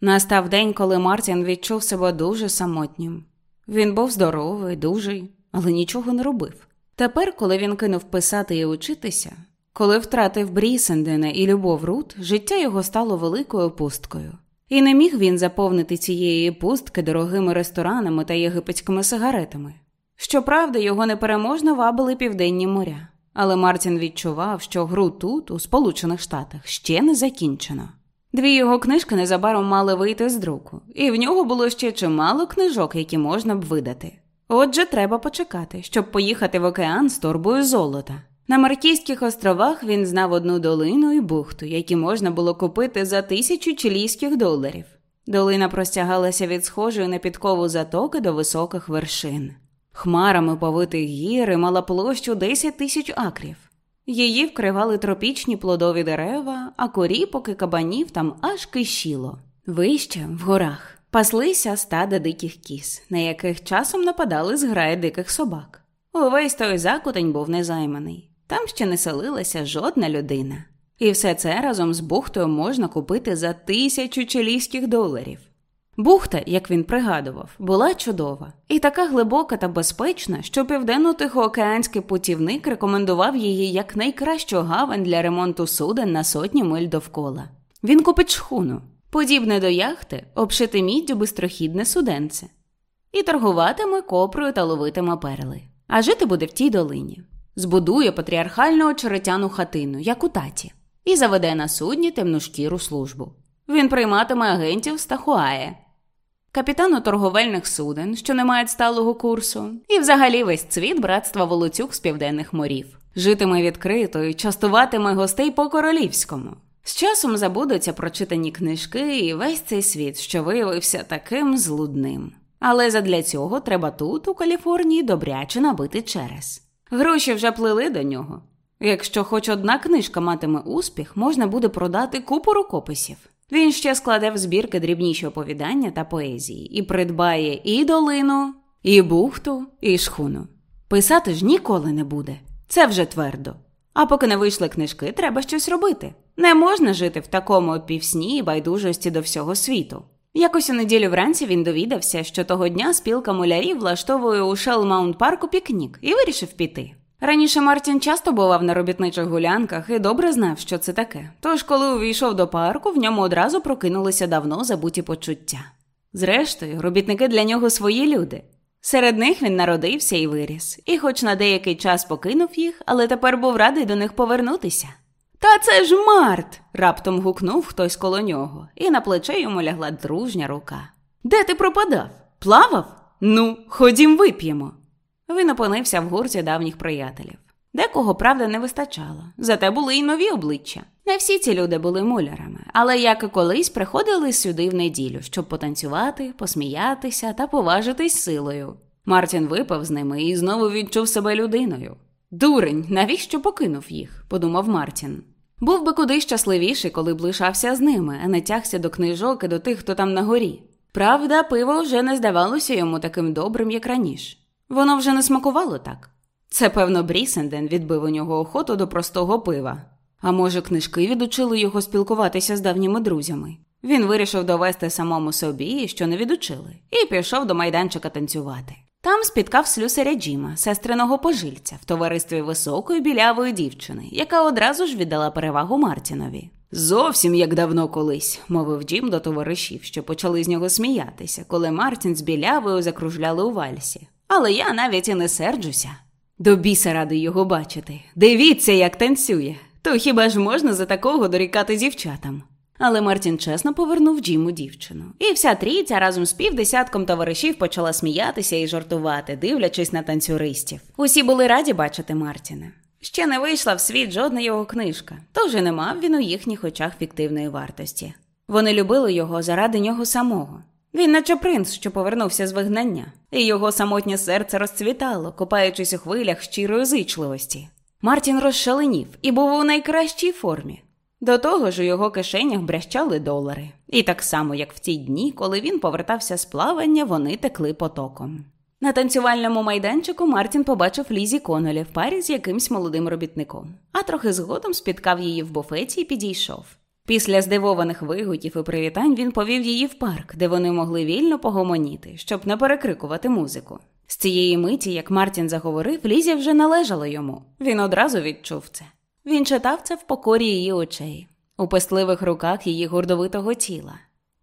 Настав день, коли Мартін відчув себе дуже самотнім. Він був здоровий, дужий, але нічого не робив. Тепер, коли він кинув писати і учитися, коли втратив Брісендена і любов Рут, життя його стало великою пусткою. І не міг він заповнити цієї пустки дорогими ресторанами та єгипетськими сигаретами. Щоправда, його непереможно вабили південні моря, але Мартін відчував, що гру тут, у Сполучених Штатах, ще не закінчено. Дві його книжки незабаром мали вийти з друку, і в нього було ще чимало книжок, які можна б видати. Отже, треба почекати, щоб поїхати в океан з торбою золота. На Маркійських островах він знав одну долину і бухту, які можна було купити за тисячу чилійських доларів. Долина простягалася від схожої на підкову затоки до високих вершин. Хмарами повитих гір мала площу 10 тисяч акрів. Її вкривали тропічні плодові дерева, а коріпок і кабанів там аж кишіло. Вище, в горах, паслися стада диких кіз, на яких часом нападали зграї диких собак. Увесь той закутень був незайманий. Там ще не селилася жодна людина. І все це разом з бухтою можна купити за тисячу чилійських доларів. Бухта, як він пригадував, була чудова і така глибока та безпечна, що південно-тихоокеанський путівник рекомендував її як найкращу гавань для ремонту суден на сотні миль довкола. Він купить шхуну, подібне до яхти, обшити міддю бистрохідне суденце, і торгуватиме копрою та ловитиме перли. А жити буде в тій долині. Збудує патріархальну очеретяну хатину, як у таті, і заведе на судні темношкіру службу. Він прийматиме агентів з Тахуає, капітану торговельних суден, що не мають сталого курсу, і взагалі весь цвіт братства волоцюг з південних морів. Житиме відкрито і частуватиме гостей по королівському. З часом забудуться прочитані книжки і весь цей світ, що виявився таким злудним. Але задля цього треба тут, у Каліфорнії, добряче набити через. Гроші вже плили до нього. Якщо хоч одна книжка матиме успіх, можна буде продати купу рукописів. Він ще складе в збірки дрібніші оповідання та поезії і придбає і долину, і бухту, і шхуну. Писати ж ніколи не буде. Це вже твердо. А поки не вийшли книжки, треба щось робити. Не можна жити в такому півсні і байдужості до всього світу. Якось у неділю вранці він довідався, що того дня спілка мулярів влаштовує у Шелмаунт парку пікнік і вирішив піти. Раніше Мартін часто бував на робітничих гулянках і добре знав, що це таке. Тож, коли увійшов до парку, в ньому одразу прокинулися давно забуті почуття. Зрештою, робітники для нього свої люди. Серед них він народився і виріс, і, хоч на деякий час покинув їх, але тепер був радий до них повернутися. Та це ж Март. раптом гукнув хтось коло нього, і на плече йому лягла дружня рука. Де ти пропадав? Плавав? Ну, ходім вип'ємо. Він опинився в гурті давніх приятелів. Декого, правда, не вистачало, зате були й нові обличчя. Не всі ці люди були мулярами, але як і колись приходили сюди в неділю, щоб потанцювати, посміятися та поважитись силою. Мартін випав з ними і знову відчув себе людиною. Дурень, навіщо покинув їх? подумав Мартін. Був би куди щасливіший, коли б лишався з ними, а не тягся до книжок і до тих, хто там на горі. Правда, пиво вже не здавалося йому таким добрим, як раніше. Воно вже не смакувало так. Це, певно, Брісенден відбив у нього охоту до простого пива. А може, книжки відучили його спілкуватися з давніми друзями. Він вирішив довести самому собі, що не відучили, і пішов до майданчика танцювати. Там спіткав слюсаря Джима, сестриного пожильця, в товаристві високої білявої дівчини, яка одразу ж віддала перевагу Мартінові. Зовсім як давно колись, мовив Джим до товаришів, що почали з нього сміятися, коли Мартін з білявою закружляли у вальсі. Але я навіть і не серджуся. До біса радий його бачити. Дивіться, як танцює. То хіба ж можна за такого дорікати дівчатам? Але Мартін чесно повернув Джиму дівчину. І вся трійця разом з півдесятком товаришів почала сміятися і жартувати, дивлячись на танцюристів. Усі були раді бачити Мартіна. Ще не вийшла в світ жодна його книжка, тож і не мав він у їхніх очах фіктивної вартості. Вони любили його заради нього самого. Він, наче принц, що повернувся з вигнання, і його самотнє серце розцвітало, копаючись у хвилях щирої зичливості. Мартін розшаленів і був у найкращій формі. До того ж у його кишенях брящали долари, і так само, як в ті дні, коли він повертався з плавання, вони текли потоком. На танцювальному майданчику Мартін побачив Лізі Конолі в парі з якимсь молодим робітником, а трохи згодом спіткав її в буфеті і підійшов. Після здивованих вигуків і привітань він повів її в парк, де вони могли вільно погомоніти, щоб не перекрикувати музику. З цієї миті, як Мартін заговорив, Лізі вже належало йому. Він одразу відчув це. Він читав це в покорі її очей, у пестливих руках її гордовитого тіла,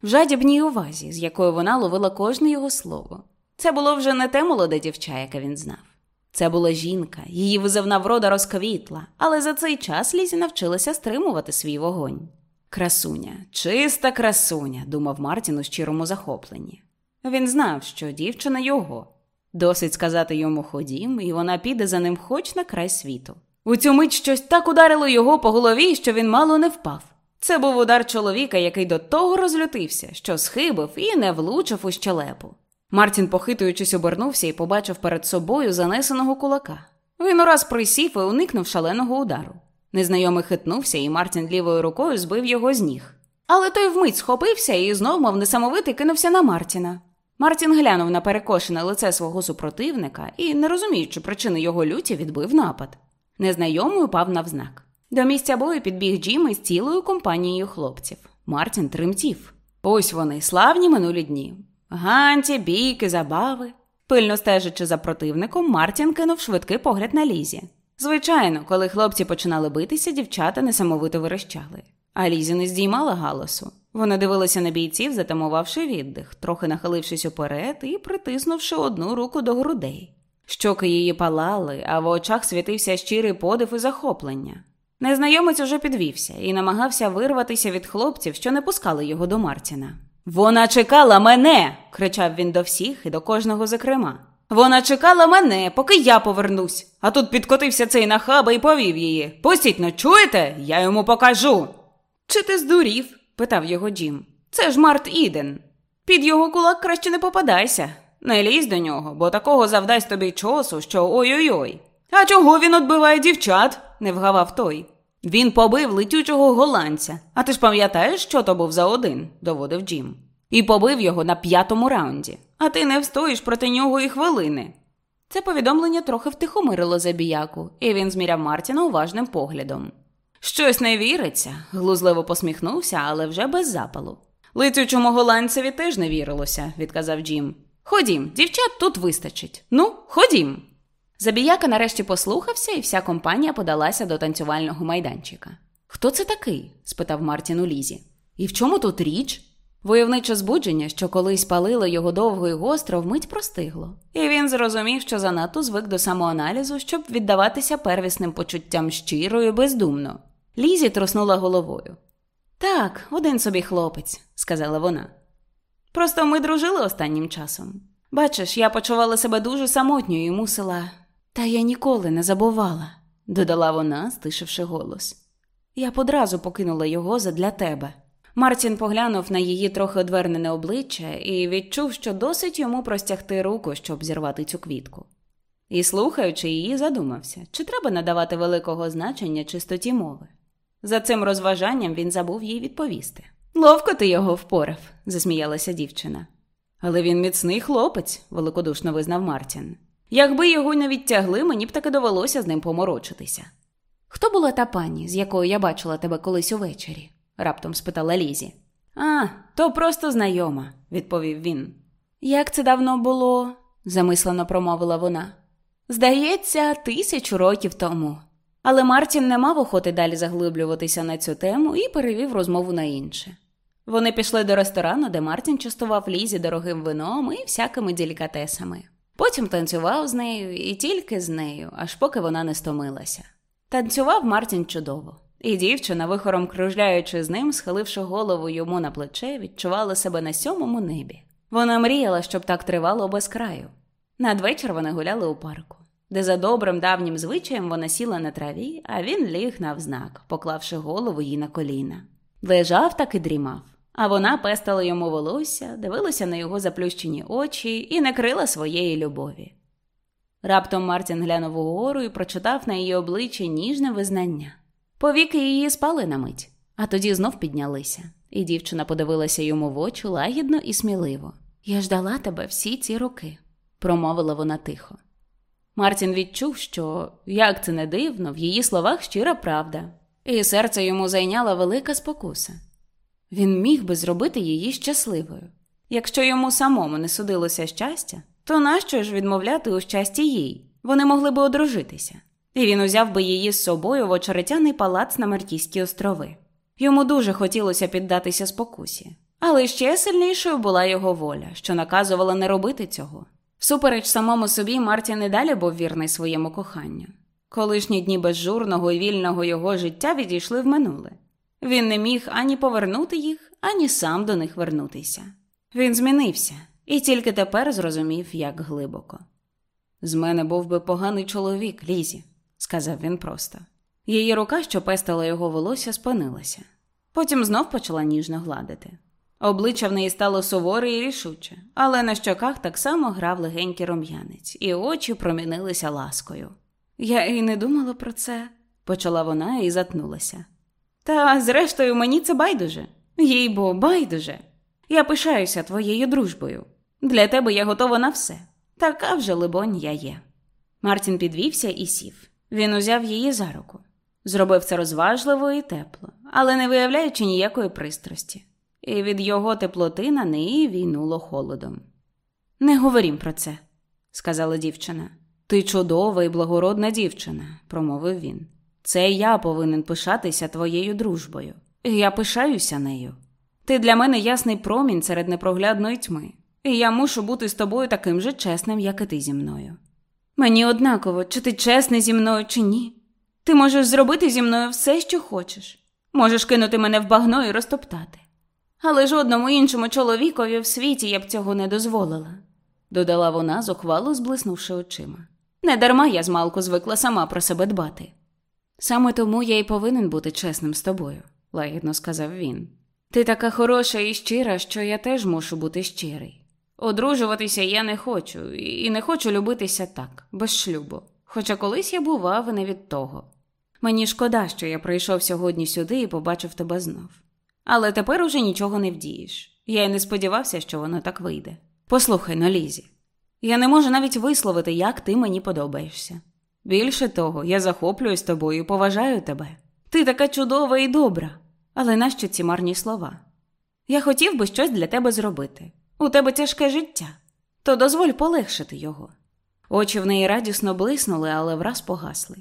в жадібній увазі, з якою вона ловила кожне його слово. Це було вже не те молоде дівча, яке він знав. Це була жінка, її визивна врода розквітла, але за цей час Лізі навчилася стримувати свій вогонь. Красуня, чиста красуня, думав Мартін у щирому захопленні. Він знав, що дівчина його. Досить сказати йому ходім, і вона піде за ним хоч на край світу. У цю мить щось так ударило його по голові, що він мало не впав. Це був удар чоловіка, який до того розлютився, що схибив і не влучив у щелепу. Мартін, похитуючись, обернувся і побачив перед собою занесеного кулака. Він ураз присів і уникнув шаленого удару. Незнайомий хитнувся, і Мартін лівою рукою збив його з ніг. Але той вмить схопився і знов, мов несамовитий, кинувся на Мартіна. Мартін глянув на перекошене лице свого супротивника і, не розуміючи причини його люті, відбив напад. Незнайомий упав навзнак. До місця бою підбіг Джим із цілою компанією хлопців. Мартін тремтів. Ось вони, славні минулі дні. Ганті, бійки, забави. Пильно стежачи за противником, Мартін кинув швидкий погляд на лізі. Звичайно, коли хлопці починали битися, дівчата несамовито верещали. А Лізі не здіймала галасу. Вона дивилася на бійців, затамувавши віддих, трохи нахилившись уперед і притиснувши одну руку до грудей. Щоки її палали, а в очах світився щирий подив і захоплення. Незнайомець уже підвівся і намагався вирватися від хлопців, що не пускали його до Мартіна. Вона чекала мене. кричав він до всіх і до кожного зокрема. Вона чекала мене, поки я повернусь, а тут підкотився цей нахаба і повів її. Пустіть но, чуєте? Я йому покажу. Чи ти здурів? питав його Джим. Це ж Март Іден. Під його кулак краще не попадайся. Не лізь до нього, бо такого завдасть тобі чосу, що ой-ой-ой. А чого він отбиває дівчат? не вгавав той. Він побив летючого голландця. А ти ж пам'ятаєш, що то був за один, доводив Джим. І побив його на п'ятому раунді, а ти не встоїш проти нього і хвилини. Це повідомлення трохи втихомирило забіяку, і він зміряв Мартіна уважним поглядом. Щось не віриться, глузливо посміхнувся, але вже без запалу. Летючому голландцеві теж не вірилося, відказав Джим. Ходім, дівчат тут вистачить. Ну, ходім. Забіяка нарешті послухався, і вся компанія подалася до танцювального майданчика. Хто це такий? спитав Мартін у Лізі. І в чому тут річ? Войовниче збудження, що колись палило його довго і гостро, вмить простигло, і він зрозумів, що занадто звик до самоаналізу, щоб віддаватися первісним почуттям щиро і бездумно. Лізі труснула головою. Так, один собі хлопець, сказала вона. Просто ми дружили останнім часом. Бачиш, я почувала себе дуже самотньою і мусила. Та я ніколи не забувала, додала вона, стишивши голос. Я б одразу покинула його задля тебе. Мартін поглянув на її трохи одвернене обличчя і відчув, що досить йому простягти руку, щоб зірвати цю квітку. І, слухаючи її, задумався, чи треба надавати великого значення чистоті мови. За цим розважанням він забув їй відповісти. Ловко ти його впорав, засміялася дівчина. Але він міцний хлопець, великодушно визнав Мартін. Якби його не відтягли, мені б таки довелося з ним поморочитися. Хто була та пані, з якою я бачила тебе колись увечері? Раптом спитала Лізі. А, то просто знайома, відповів він. Як це давно було? замислено промовила вона. Здається, тисячу років тому. Але Мартін не мав охоти далі заглиблюватися на цю тему і перевів розмову на інше. Вони пішли до ресторану, де Мартін частував Лізі дорогим вином і всякими делікатесами. Потім танцював з нею і тільки з нею, аж поки вона не стомилася. Танцював Мартін чудово, і дівчина, вихором кружляючи з ним, схиливши голову йому на плече, відчувала себе на сьомому небі. Вона мріяла, щоб так тривало без краю. Надвечір вони гуляли у парку, де за добрим давнім звичаєм вона сіла на траві, а він ліг навзнак, поклавши голову їй на коліна. Лежав так і дрімав. а вона пестила йому волосся, дивилася на його заплющені очі і не крила своєї любові. Раптом Мартін глянув угору і прочитав на її обличчі ніжне визнання. Повіки її спали на мить, а тоді знов піднялися, і дівчина подивилася йому в очі лагідно і сміливо. Я ждала тебе всі ці роки, промовила вона тихо. Мартін відчув, що, як це не дивно, в її словах щира правда, і серце йому зайняла велика спокуса. Він міг би зробити її щасливою. Якщо йому самому не судилося щастя, то нащо ж відмовляти у щасті їй? Вони могли би одружитися, і він узяв би її з собою в очеретяний палац на Мартійські острови. Йому дуже хотілося піддатися спокусі, але ще сильнішою була його воля, що наказувала не робити цього. Всупереч самому собі, Мартін і далі був вірний своєму коханню. Колишні дні безжурного і вільного його життя відійшли в минуле. Він не міг ані повернути їх, ані сам до них вернутися. Він змінився і тільки тепер зрозумів, як глибоко. З мене був би поганий чоловік, Лізі, сказав він просто. Її рука, що пестила його волосся, спинилася. Потім знов почала ніжно гладити. Обличчя в неї стало суворе і рішуче, але на щоках так само грав легенький рум'янець, і очі промінилися ласкою. Я і не думала про це, почала вона і затнулася. Та, зрештою, мені це байдуже, їй бо байдуже. Я пишаюся твоєю дружбою. Для тебе я готова на все. Така вже, либонь, я є. Мартін підвівся і сів. Він узяв її за руку. Зробив це розважливо і тепло, але не виявляючи ніякої пристрасті, і від його теплоти на неї війнуло холодом. Не говорім про це, сказала дівчина. Ти чудова і благородна дівчина, промовив він. Це я повинен пишатися твоєю дружбою. Я пишаюся нею. Ти для мене ясний промінь серед непроглядної тьми, і я мушу бути з тобою таким же чесним, як і ти зі мною. Мені однаково, чи ти чесний зі мною, чи ні. Ти можеш зробити зі мною все, що хочеш. Можеш кинути мене в багно і розтоптати. Але жодному іншому чоловікові в світі я б цього не дозволила, додала вона, зухвало зблиснувши очима. Недарма я змалку звикла сама про себе дбати. Саме тому я й повинен бути чесним з тобою, лагідно сказав він. Ти така хороша і щира, що я теж мушу бути щирий. Одружуватися я не хочу, і не хочу любитися так, без шлюбу. Хоча колись я бував не від того. Мені шкода, що я прийшов сьогодні сюди і побачив тебе знов. Але тепер уже нічого не вдієш. Я й не сподівався, що воно так вийде. Послухай на Лізі. Я не можу навіть висловити, як ти мені подобаєшся. Більше того, я захоплююсь тобою і поважаю тебе. Ти така чудова і добра, але нащо ці марні слова? Я хотів би щось для тебе зробити. У тебе тяжке життя, то дозволь полегшити його. Очі в неї радісно блиснули, але враз погасли.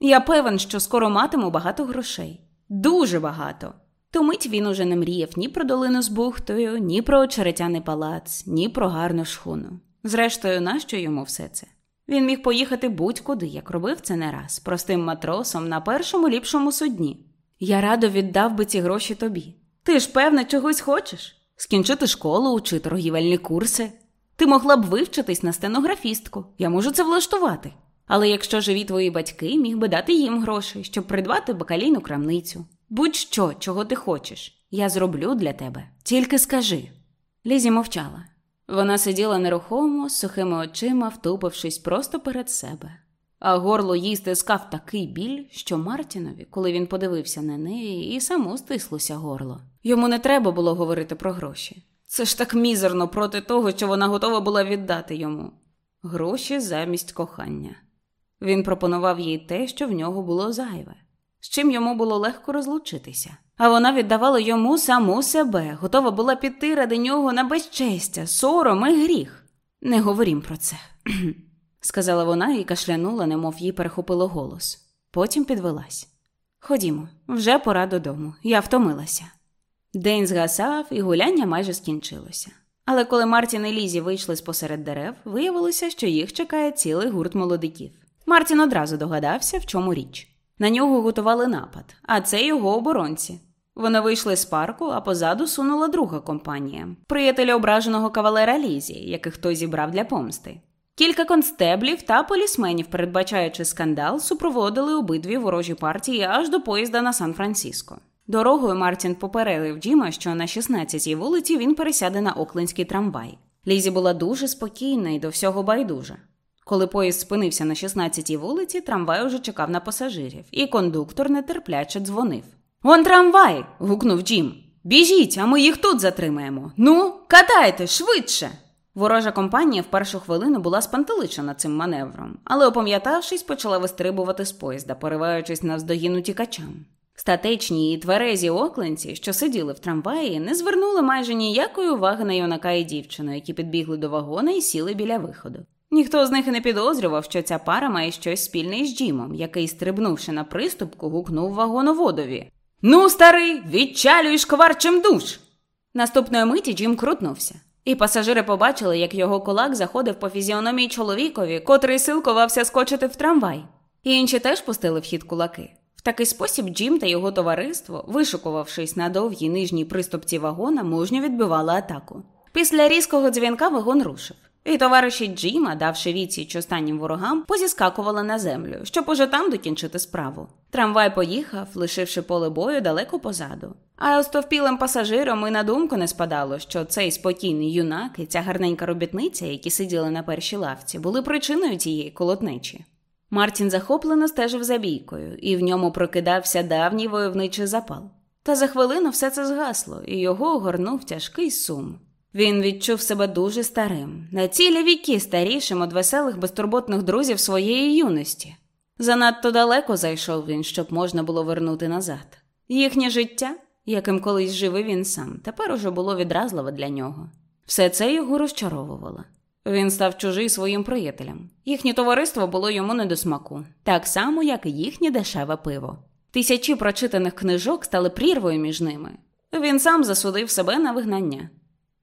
Я певен, що скоро матиму багато грошей. Дуже багато. То мить він уже не мріяв ні про долину з бухтою, ні про очеретяний палац, ні про гарну шхуну. Зрештою, нащо йому все це? Він міг поїхати будь-куди, як робив це не раз, простим матросом на першому ліпшому судні. Я радо віддав би ці гроші тобі. Ти ж, певне, чогось хочеш? Скінчити школу чи торгівельні курси. Ти могла б вивчитись на стенографістку. Я можу це влаштувати. Але якщо живі твої батьки, міг би дати їм гроші, щоб придбати бакалійну крамницю. Будь-що, чого ти хочеш, я зроблю для тебе. Тільки скажи. Лізі мовчала. Вона сиділа нерухомо, з сухими очима, втупившись просто перед себе. А горло їй стискав такий біль, що Мартінові, коли він подивився на неї, і само стислося горло. Йому не треба було говорити про гроші. Це ж так мізерно проти того, що вона готова була віддати йому гроші замість кохання. Він пропонував їй те, що в нього було зайве, з чим йому було легко розлучитися. А вона віддавала йому саму себе, готова була піти ради нього на безчестя, сором і гріх. Не говорім про це, сказала вона і кашлянула, немов їй перехопило голос. Потім підвелась. Ходімо, вже пора додому. Я втомилася. День згасав, і гуляння майже скінчилося. Але коли Мартін і Лізі вийшли з посеред дерев, виявилося, що їх чекає цілий гурт молодиків. Мартін одразу догадався, в чому річ. На нього готували напад, а це його оборонці. Вони вийшли з парку, а позаду сунула друга компанія приятеля ображеного кавалера Лізі, яких той зібрав для помсти. Кілька констеблів та полісменів, передбачаючи скандал, супроводили обидві ворожі партії аж до поїзда на Сан-Франциско. Дорогою Мартін попередив Джима, що на 16-й вулиці він пересяде на Оклендський трамвай. Лізі була дуже спокійна і до всього байдужа. Коли поїзд спинився на 16-й вулиці, трамвай уже чекав на пасажирів, і кондуктор нетерпляче дзвонив. Он трамвай. гукнув Джим. Біжіть, а ми їх тут затримаємо. Ну, катайте швидше. Ворожа компанія в першу хвилину була спантеличена цим маневром, але, опам'ятавшись, почала вистрибувати з поїзда, пориваючись навздогін утікачам. Статечні і тверезі окленці, що сиділи в трамваї, не звернули майже ніякої уваги на юнака і дівчину, які підбігли до вагона і сіли біля виходу. Ніхто з них і не підозрював, що ця пара має щось спільне із Джимом, який, стрибнувши на приступку, гукнув вагоноводові. Ну, старий, відчалюєш кварчим душ. Наступної миті Джим крутнувся, і пасажири побачили, як його кулак заходив по фізіономії чоловікові, котрий силкувався скочити в трамвай. І інші теж пустили в хід кулаки такий спосіб Джим та його товариство, вишукувавшись на довгій нижній приступці вагона, мужньо відбивали атаку. Після різкого дзвінка вагон рушив. І товариші Джима, давши відсіч останнім ворогам, позіскакували на землю, щоб уже там докінчити справу. Трамвай поїхав, лишивши поле бою далеко позаду. А остовпілим пасажирам і на думку не спадало, що цей спокійний юнак і ця гарненька робітниця, які сиділи на першій лавці, були причиною цієї колотнечі. Мартін захоплено стежив за бійкою, і в ньому прокидався давній войовничий запал. Та за хвилину все це згасло, і його огорнув тяжкий сум. Він відчув себе дуже старим, на цілі віки старішим від веселих безтурботних друзів своєї юності. Занадто далеко зайшов він, щоб можна було вернути назад. Їхнє життя, яким колись живий він сам, тепер уже було відразливе для нього. Все це його розчаровувало. Він став чужий своїм приятелям. Їхнє товариство було йому не до смаку, так само, як і їхнє дешеве пиво. Тисячі прочитаних книжок стали прірвою між ними. Він сам засудив себе на вигнання.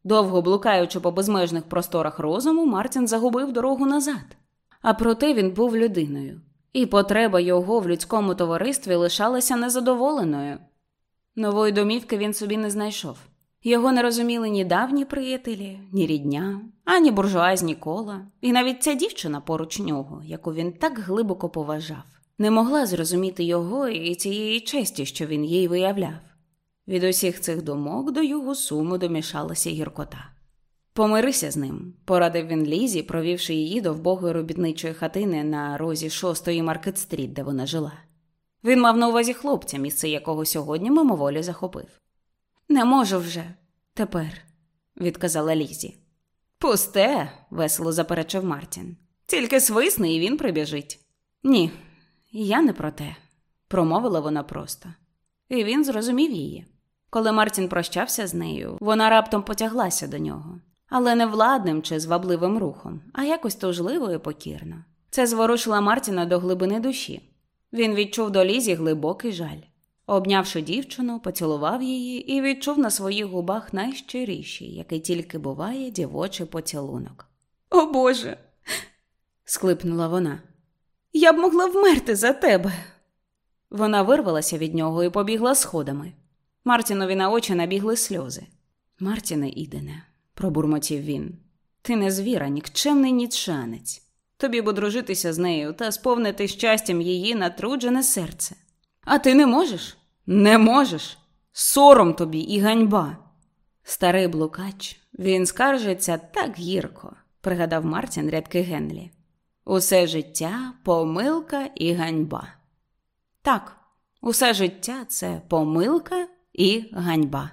Довго блукаючи по безмежних просторах розуму, Мартін загубив дорогу назад. А проте він був людиною, і потреба його в людському товаристві лишалася незадоволеною. Нової домівки він собі не знайшов. Його не розуміли ні давні приятелі, ні рідня, ані буржуазні кола, і навіть ця дівчина поруч нього, яку він так глибоко поважав, не могла зрозуміти його і цієї честі, що він їй виявляв. Від усіх цих думок до його суму домішалася гіркота. Помирися з ним, порадив він Лізі, провівши її до вбогої робітничої хатини на розі шостої Маркет-стріт, де вона жила. Він мав на увазі хлопця, місце якого сьогодні мимоволі захопив. Не можу вже тепер, відказала Лізі. Пусте, весело заперечив Мартін. Тільки свисни, і він прибіжить. Ні, я не про те, промовила вона просто. І він зрозумів її. Коли Мартін прощався з нею, вона раптом потяглася до нього, але не владним чи звабливим рухом, а якось тужливо і покірно. Це зворушило Мартіна до глибини душі. Він відчув до Лізі глибокий жаль. Обнявши дівчину, поцілував її і відчув на своїх губах найщиріший, який тільки буває дівочий поцілунок. О Боже. склипнула вона. Я б могла вмерти за тебе. Вона вирвалася від нього і побігла сходами. Мартінові на очі набігли сльози. Мартіне Ідене, пробурмотів він, ти не звіра, нікчемний нічанець. Тобі б одружитися з нею та сповнити щастям її натруджене серце. А ти не можеш? Не можеш. Сором тобі і ганьба. Старий блукач, він скаржиться так гірко, пригадав Мартін рядки Генлі. Усе життя помилка і ганьба. Так, усе життя це помилка і ганьба.